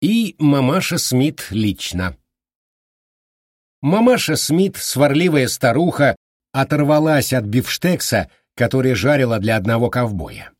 и мамаша Смит лично. Мамаша Смит, сварливая старуха, оторвалась от бифштекса, который жарила для одного ковбоя.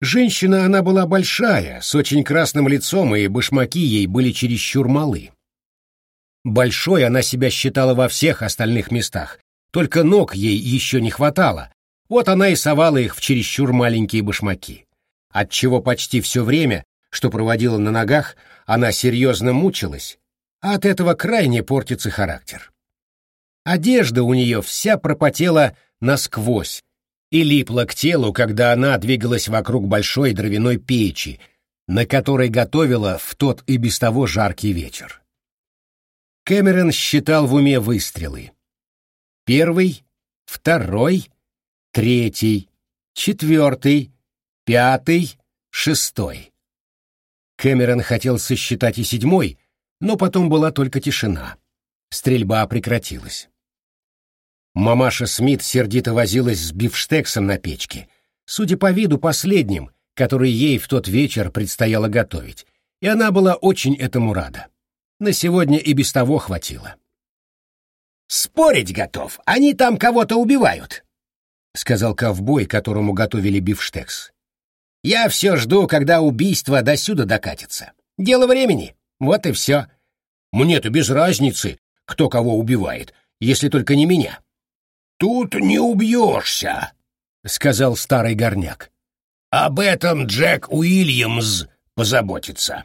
Женщина она была большая, с очень красным лицом, и башмаки ей были чересчур малы. Большой она себя считала во всех остальных местах, только ног ей еще не хватало, вот она и совала их в чересчур маленькие башмаки, отчего почти все время, что проводила на ногах, она серьезно мучилась, а от этого крайне портится характер. Одежда у нее вся пропотела насквозь, и липла к телу, когда она двигалась вокруг большой дровяной печи, на которой готовила в тот и без того жаркий вечер. Кэмерон считал в уме выстрелы. Первый, второй, третий, четвертый, пятый, шестой. Кэмерон хотел сосчитать и седьмой, но потом была только тишина. Стрельба прекратилась. Мамаша Смит сердито возилась с бифштексом на печке, судя по виду последним, который ей в тот вечер предстояло готовить, и она была очень этому рада. На сегодня и без того хватило. «Спорить готов, они там кого-то убивают», — сказал ковбой, которому готовили бифштекс. «Я все жду, когда убийство досюда докатится. Дело времени, вот и все. Мне-то без разницы, кто кого убивает, если только не меня». «Тут не убьешься», — сказал старый горняк. «Об этом Джек Уильямс позаботится».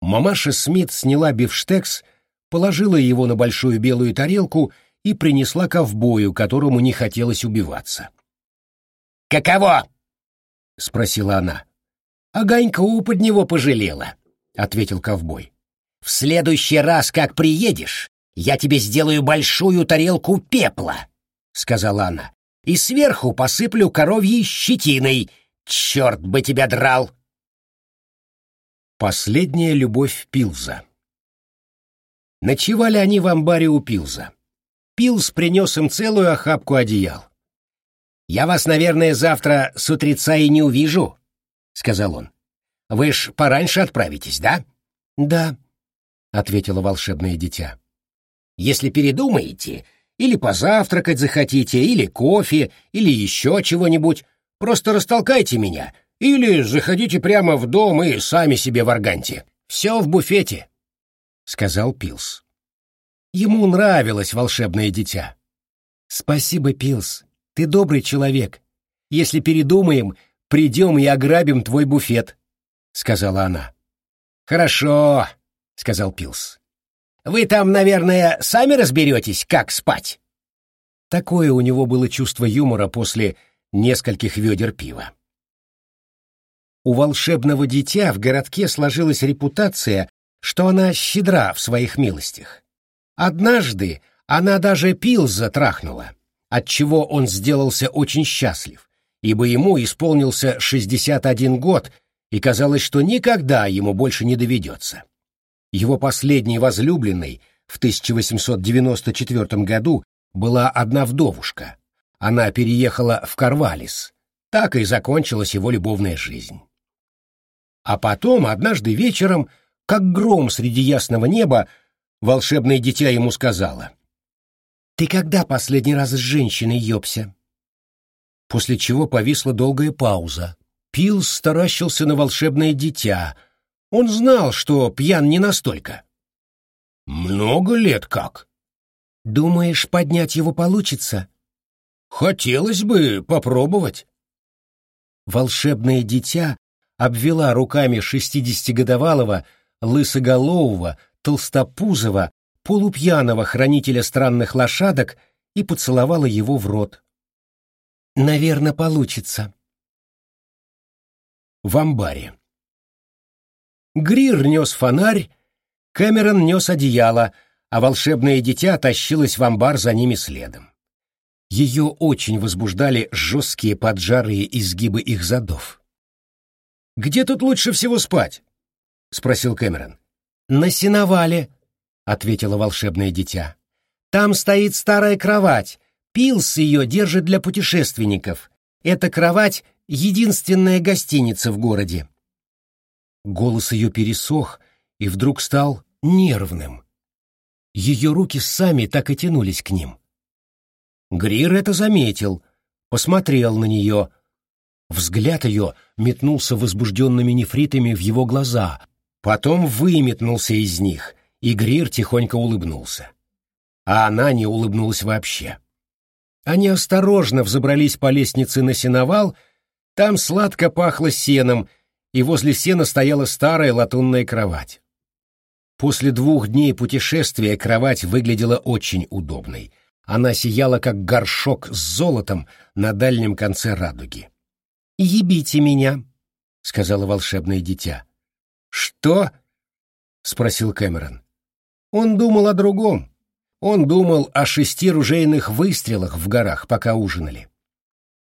Мамаша Смит сняла бифштекс, положила его на большую белую тарелку и принесла ковбою, которому не хотелось убиваться. «Каково?» — спросила она. «Огоньку под него пожалела», — ответил ковбой. «В следующий раз, как приедешь, я тебе сделаю большую тарелку пепла» сказала она, — «и сверху посыплю коровьей щетиной. Черт бы тебя драл!» Последняя любовь Пилза Ночевали они в амбаре у Пилза. Пилз принес им целую охапку одеял. «Я вас, наверное, завтра с утреца и не увижу», — сказал он. «Вы ж пораньше отправитесь, да?» «Да», — ответило волшебное дитя. «Если передумаете, или позавтракать захотите, или кофе, или еще чего-нибудь. Просто растолкайте меня. Или заходите прямо в дом и сами себе варганьте. Все в буфете», — сказал Пилс. Ему нравилось волшебное дитя. «Спасибо, Пилс. Ты добрый человек. Если передумаем, придем и ограбим твой буфет», — сказала она. «Хорошо», — сказал Пилс. Вы там, наверное, сами разберетесь, как спать. Такое у него было чувство юмора после нескольких ведер пива. У волшебного дитя в городке сложилась репутация, что она щедра в своих милостях. Однажды она даже пил затрахнула, отчего он сделался очень счастлив, ибо ему исполнился 61 год, и казалось, что никогда ему больше не доведется. Его последней возлюбленной в 1894 году была одна вдовушка. Она переехала в Карвалис. Так и закончилась его любовная жизнь. А потом, однажды вечером, как гром среди ясного неба, волшебное дитя ему сказала. «Ты когда последний раз с женщиной ёбся?» После чего повисла долгая пауза. Пилс старащился на волшебное дитя — он знал, что пьян не настолько. «Много лет как?» «Думаешь, поднять его получится?» «Хотелось бы попробовать». Волшебное дитя обвела руками шестидесятигодовалого, лысоголового, толстопузого, полупьяного хранителя странных лошадок и поцеловала его в рот. «Наверное, получится». В амбаре. Грир нес фонарь, Кэмерон нес одеяло, а волшебное дитя тащилось в амбар за ними следом. Ее очень возбуждали жесткие поджарые изгибы их задов. «Где тут лучше всего спать?» — спросил Кэмерон. «На сеновале», — ответило волшебное дитя. «Там стоит старая кровать. Пилс ее держит для путешественников. Эта кровать — единственная гостиница в городе. Голос ее пересох, и вдруг стал нервным. Ее руки сами так и тянулись к ним. Грир это заметил, посмотрел на нее. Взгляд ее метнулся возбужденными нефритами в его глаза, потом выметнулся из них, и Грир тихонько улыбнулся. А она не улыбнулась вообще. Они осторожно взобрались по лестнице на сеновал, там сладко пахло сеном, и возле сена стояла старая латунная кровать. После двух дней путешествия кровать выглядела очень удобной. Она сияла, как горшок с золотом на дальнем конце радуги. «Ебите меня», — сказала волшебное дитя. «Что?» — спросил Кэмерон. Он думал о другом. Он думал о шести ружейных выстрелах в горах, пока ужинали.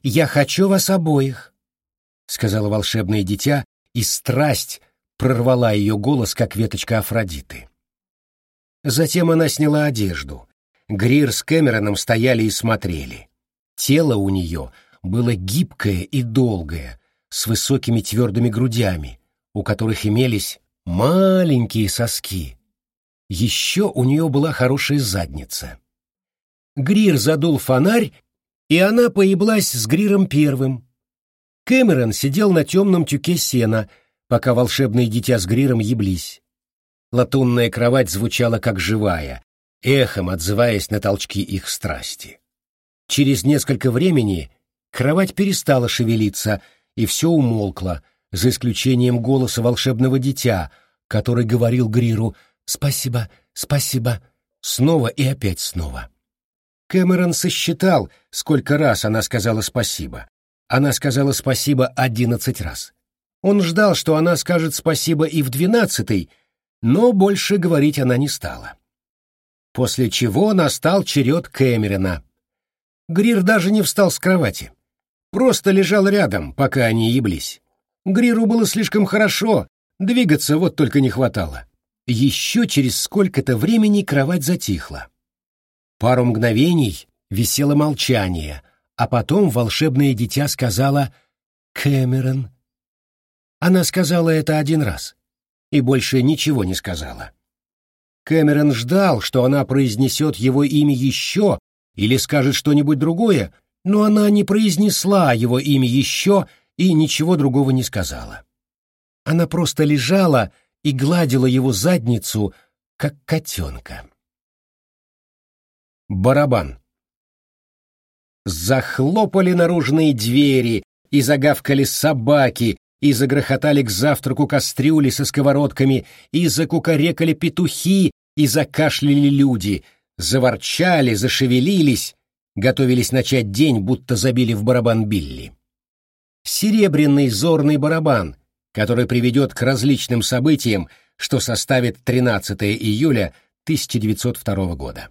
«Я хочу вас обоих», — сказала волшебное дитя, и страсть прорвала ее голос, как веточка Афродиты. Затем она сняла одежду. Грир с Кэмероном стояли и смотрели. Тело у нее было гибкое и долгое, с высокими твердыми грудями, у которых имелись маленькие соски. Еще у нее была хорошая задница. Грир задул фонарь, и она поеблась с Гриром первым. Кэмерон сидел на темном тюке сена, пока волшебные дитя с Гриром еблись. Латунная кровать звучала как живая, эхом отзываясь на толчки их страсти. Через несколько времени кровать перестала шевелиться, и все умолкло, за исключением голоса волшебного дитя, который говорил Гриру «Спасибо, спасибо», снова и опять снова. Кэмерон сосчитал, сколько раз она сказала спасибо. Она сказала спасибо одиннадцать раз. Он ждал, что она скажет спасибо и в двенадцатый, но больше говорить она не стала. После чего настал черед Кэмерона. Грир даже не встал с кровати. Просто лежал рядом, пока они еблись. Гриру было слишком хорошо, двигаться вот только не хватало. Еще через сколько-то времени кровать затихла. Пару мгновений висело молчание, а потом волшебное дитя сказала «Кэмерон». Она сказала это один раз и больше ничего не сказала. Кэмерон ждал, что она произнесет его имя еще или скажет что-нибудь другое, но она не произнесла его имя еще и ничего другого не сказала. Она просто лежала и гладила его задницу, как котенка. Барабан. Захлопали наружные двери, и загавкали собаки, и загрохотали к завтраку кастрюли со сковородками, и закукарекали петухи, и закашляли люди, заворчали, зашевелились, готовились начать день, будто забили в барабан Билли. Серебряный зорный барабан, который приведет к различным событиям, что составит 13 июля 1902 года.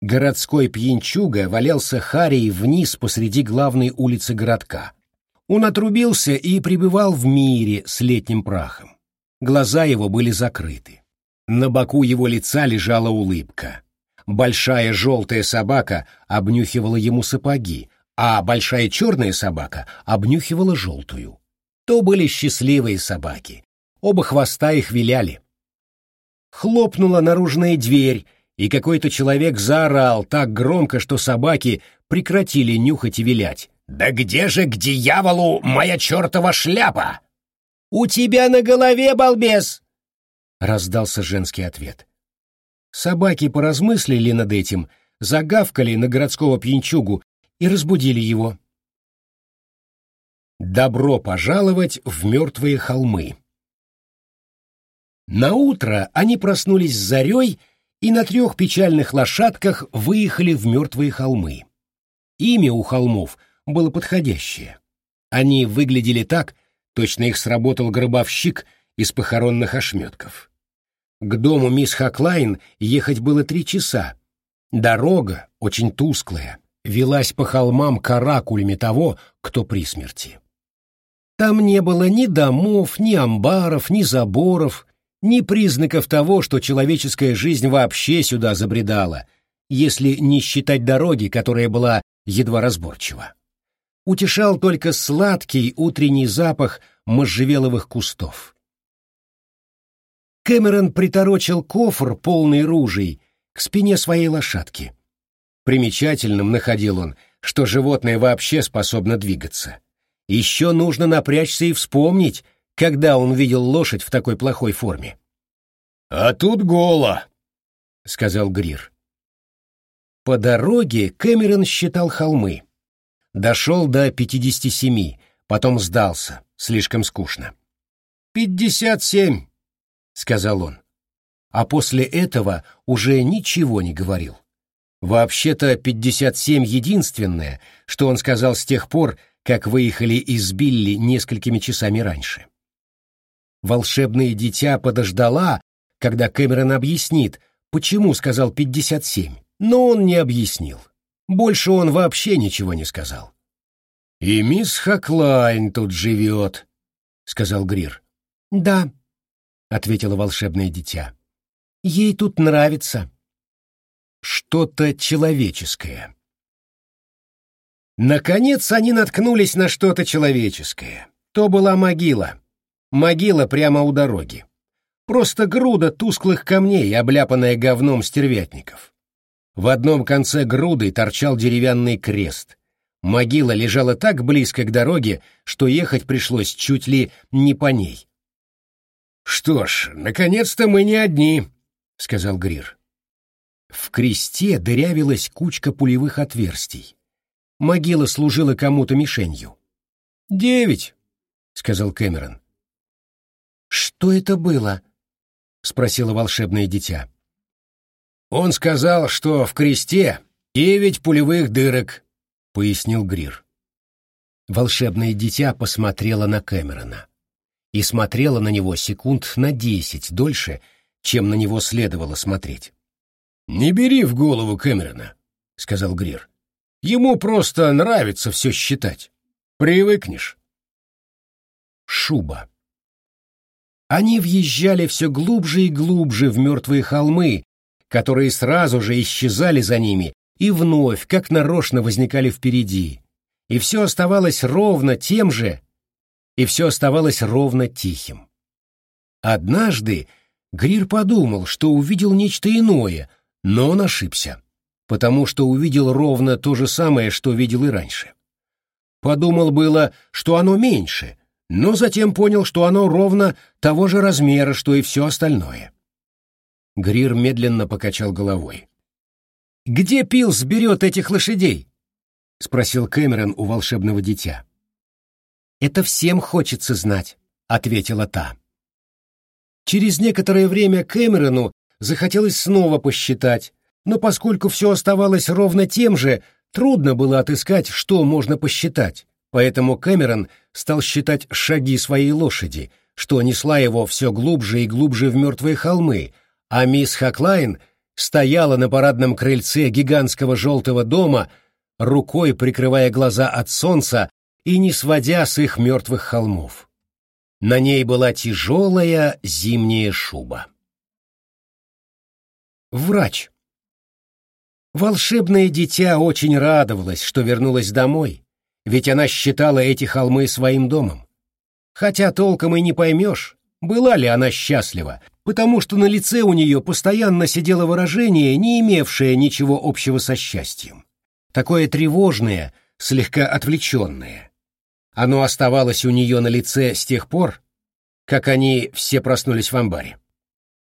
Городской пьянчуга валялся Харей вниз посреди главной улицы городка. Он отрубился и пребывал в мире с летним прахом. Глаза его были закрыты. На боку его лица лежала улыбка. Большая желтая собака обнюхивала ему сапоги, а большая черная собака обнюхивала желтую. То были счастливые собаки. Оба хвоста их виляли. Хлопнула наружная дверь, и какой-то человек заорал так громко, что собаки прекратили нюхать и вилять. «Да где же к дьяволу моя чертова шляпа?» «У тебя на голове, балбес!» — раздался женский ответ. Собаки поразмыслили над этим, загавкали на городского пьянчугу и разбудили его. Добро пожаловать в мертвые холмы. На утро они проснулись с зарей и на трех печальных лошадках выехали в мертвые холмы. Имя у холмов было подходящее. Они выглядели так, точно их сработал гробовщик из похоронных ошметков. К дому мисс Хаклайн ехать было три часа. Дорога, очень тусклая, велась по холмам каракулями того, кто при смерти. Там не было ни домов, ни амбаров, ни заборов, ни признаков того, что человеческая жизнь вообще сюда забредала, если не считать дороги, которая была едва разборчива. Утешал только сладкий утренний запах можжевеловых кустов. Кэмерон приторочил кофр, полный ружей, к спине своей лошадки. Примечательным находил он, что животное вообще способно двигаться. Еще нужно напрячься и вспомнить, когда он видел лошадь в такой плохой форме. «А тут голо», — сказал Грир. По дороге Кэмерон считал холмы. Дошел до пятидесяти семи, потом сдался, слишком скучно. «Пятьдесят семь», — сказал он. А после этого уже ничего не говорил. Вообще-то пятьдесят семь единственное, что он сказал с тех пор, как выехали из Билли несколькими часами раньше. Волшебное дитя подождала, когда Кэмерон объяснит, почему сказал пятьдесят семь, но он не объяснил. Больше он вообще ничего не сказал. «И мисс Хаклайн тут живет», — сказал Грир. «Да», — ответила волшебное дитя. «Ей тут нравится». Что-то человеческое. Наконец они наткнулись на что-то человеческое. То была могила. Могила прямо у дороги. Просто груда тусклых камней, обляпанная говном стервятников. В одном конце груды торчал деревянный крест. Могила лежала так близко к дороге, что ехать пришлось чуть ли не по ней. «Что ж, наконец-то мы не одни», — сказал Грир. В кресте дырявилась кучка пулевых отверстий. Могила служила кому-то мишенью. «Девять», — сказал Кэмерон. «Что это было?» — спросило волшебное дитя. «Он сказал, что в кресте девять пулевых дырок», — пояснил Грир. Волшебное дитя посмотрело на Кэмерона и смотрело на него секунд на десять дольше, чем на него следовало смотреть. «Не бери в голову Кэмерона», — сказал Грир. Ему просто нравится все считать. Привыкнешь. Шуба. Они въезжали все глубже и глубже в мертвые холмы, которые сразу же исчезали за ними и вновь, как нарочно, возникали впереди. И все оставалось ровно тем же, и все оставалось ровно тихим. Однажды Грир подумал, что увидел нечто иное, но он ошибся потому что увидел ровно то же самое, что видел и раньше. Подумал было, что оно меньше, но затем понял, что оно ровно того же размера, что и все остальное. Грир медленно покачал головой. «Где Пилс берет этих лошадей?» — спросил Кэмерон у волшебного дитя. «Это всем хочется знать», — ответила та. Через некоторое время Кэмерону захотелось снова посчитать, но поскольку все оставалось ровно тем же, трудно было отыскать, что можно посчитать, поэтому Кэмерон стал считать шаги своей лошади, что несла его все глубже и глубже в мертвые холмы, а мисс Хаклайн стояла на парадном крыльце гигантского желтого дома, рукой прикрывая глаза от солнца и не сводя с их мертвых холмов. На ней была тяжелая зимняя шуба. Врач. Волшебное дитя очень радовалось, что вернулась домой, ведь она считала эти холмы своим домом. Хотя толком и не поймешь, была ли она счастлива, потому что на лице у нее постоянно сидело выражение, не имевшее ничего общего со счастьем. Такое тревожное, слегка отвлеченное. Оно оставалось у нее на лице с тех пор, как они все проснулись в амбаре.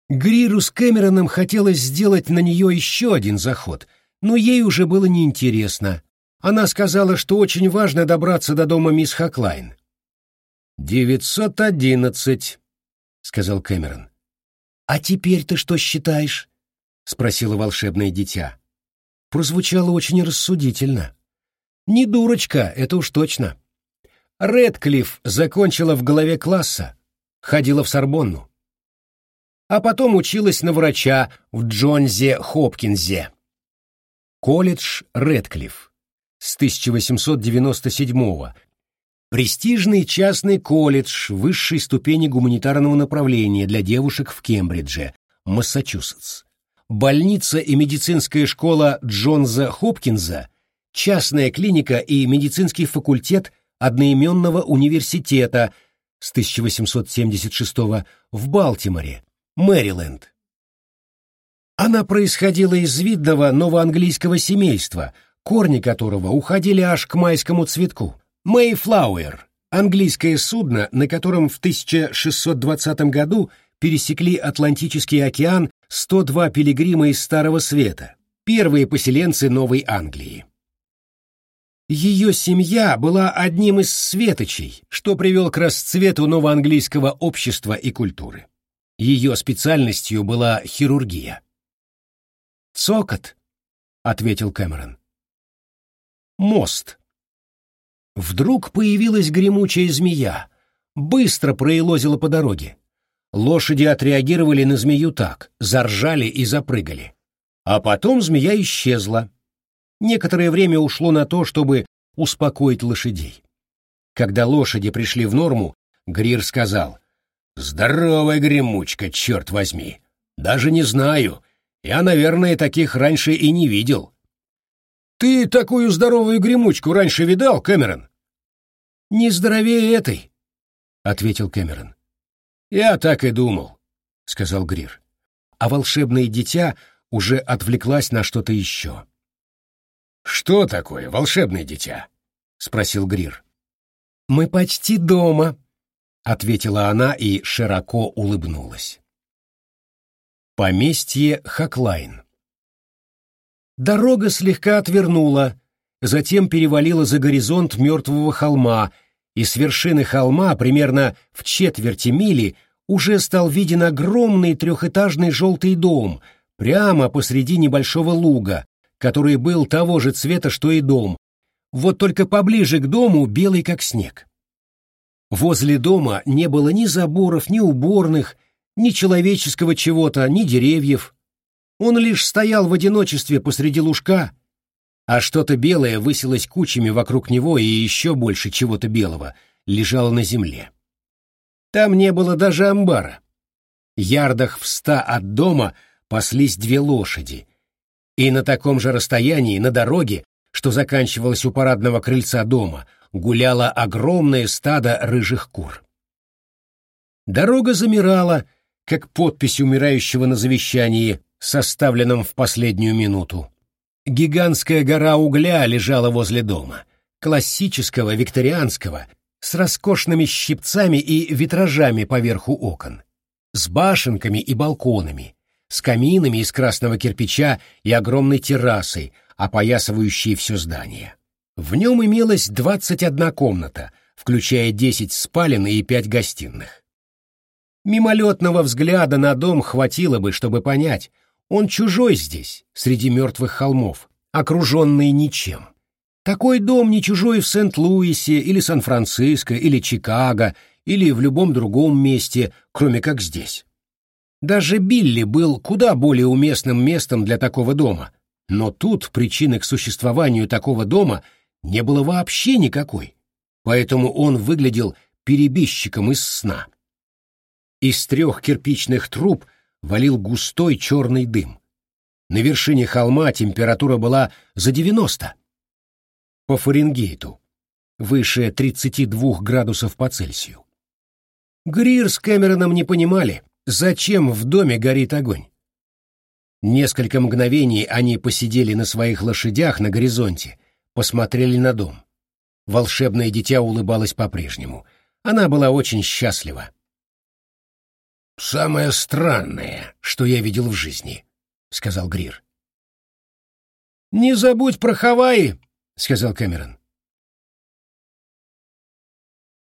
Гриру с Кэмероном хотелось сделать на нее еще один заход, но ей уже было неинтересно. Она сказала, что очень важно добраться до дома мисс Хаклайн. «Девятьсот одиннадцать», — сказал Кэмерон. «А теперь ты что считаешь?» — спросила волшебное дитя. Прозвучало очень рассудительно. «Не дурочка, это уж точно». Редклифф закончила в голове класса, ходила в Сорбонну а потом училась на врача в Джонзе Хопкинзе. Колледж Редклифф с 1897 Престижный частный колледж высшей ступени гуманитарного направления для девушек в Кембридже, Массачусетс. Больница и медицинская школа Джонза Хопкинза, частная клиника и медицинский факультет одноименного университета с 1876 в Балтиморе, Мэриленд. Она происходила из видного новоанглийского семейства, корни которого уходили аж к майскому цветку. Мэйфлауэр — английское судно, на котором в 1620 году пересекли Атлантический океан 102 пилигрима из Старого Света, первые поселенцы Новой Англии. Ее семья была одним из светочей, что привел к расцвету новоанглийского общества и культуры. Ее специальностью была хирургия. «Цокот», — ответил Кэмерон. «Мост». Вдруг появилась гремучая змея, быстро проелозила по дороге. Лошади отреагировали на змею так, заржали и запрыгали. А потом змея исчезла. Некоторое время ушло на то, чтобы успокоить лошадей. Когда лошади пришли в норму, Грир сказал, «Здоровая гремучка, черт возьми! Даже не знаю. Я, наверное, таких раньше и не видел». «Ты такую здоровую гремучку раньше видал, Кэмерон?» «Не здоровее этой», — ответил Кэмерон. «Я так и думал», — сказал Грир. А волшебное дитя уже отвлеклась на что-то еще. «Что такое волшебное дитя?» — спросил Грир. «Мы почти дома», — ответила она и широко улыбнулась. Поместье Хаклайн Дорога слегка отвернула, затем перевалила за горизонт мертвого холма, и с вершины холма, примерно в четверти мили, уже стал виден огромный трехэтажный желтый дом прямо посреди небольшого луга, который был того же цвета, что и дом, вот только поближе к дому белый как снег. Возле дома не было ни заборов, ни уборных, ни человеческого чего-то, ни деревьев. Он лишь стоял в одиночестве посреди лужка, а что-то белое высилось кучами вокруг него и еще больше чего-то белого лежало на земле. Там не было даже амбара. Ярдах в ста от дома паслись две лошади, и на таком же расстоянии на дороге, что заканчивалось у парадного крыльца дома, гуляло огромное стадо рыжих кур. Дорога замирала, как подпись умирающего на завещании, составленном в последнюю минуту. Гигантская гора угля лежала возле дома, классического, викторианского, с роскошными щипцами и витражами поверху окон, с башенками и балконами, с каминами из красного кирпича и огромной террасой, опоясывающей все здание. В нем имелось 21 комната, включая 10 спален и 5 гостиных. Мимолетного взгляда на дом хватило бы, чтобы понять, он чужой здесь, среди мертвых холмов, окруженный ничем. Такой дом не чужой в Сент-Луисе или Сан-Франциско или Чикаго или в любом другом месте, кроме как здесь. Даже Билли был куда более уместным местом для такого дома, но тут причины к существованию такого дома не было вообще никакой, поэтому он выглядел перебежчиком из сна. Из трех кирпичных труб валил густой черный дым. На вершине холма температура была за 90 по Фаренгейту, выше 32 градусов по Цельсию. Грир с Кэмероном не понимали, Зачем в доме горит огонь? Несколько мгновений они посидели на своих лошадях на горизонте, посмотрели на дом. Волшебное дитя улыбалось по-прежнему. Она была очень счастлива. «Самое странное, что я видел в жизни», — сказал Грир. «Не забудь про Хавайи», — сказал Кэмерон.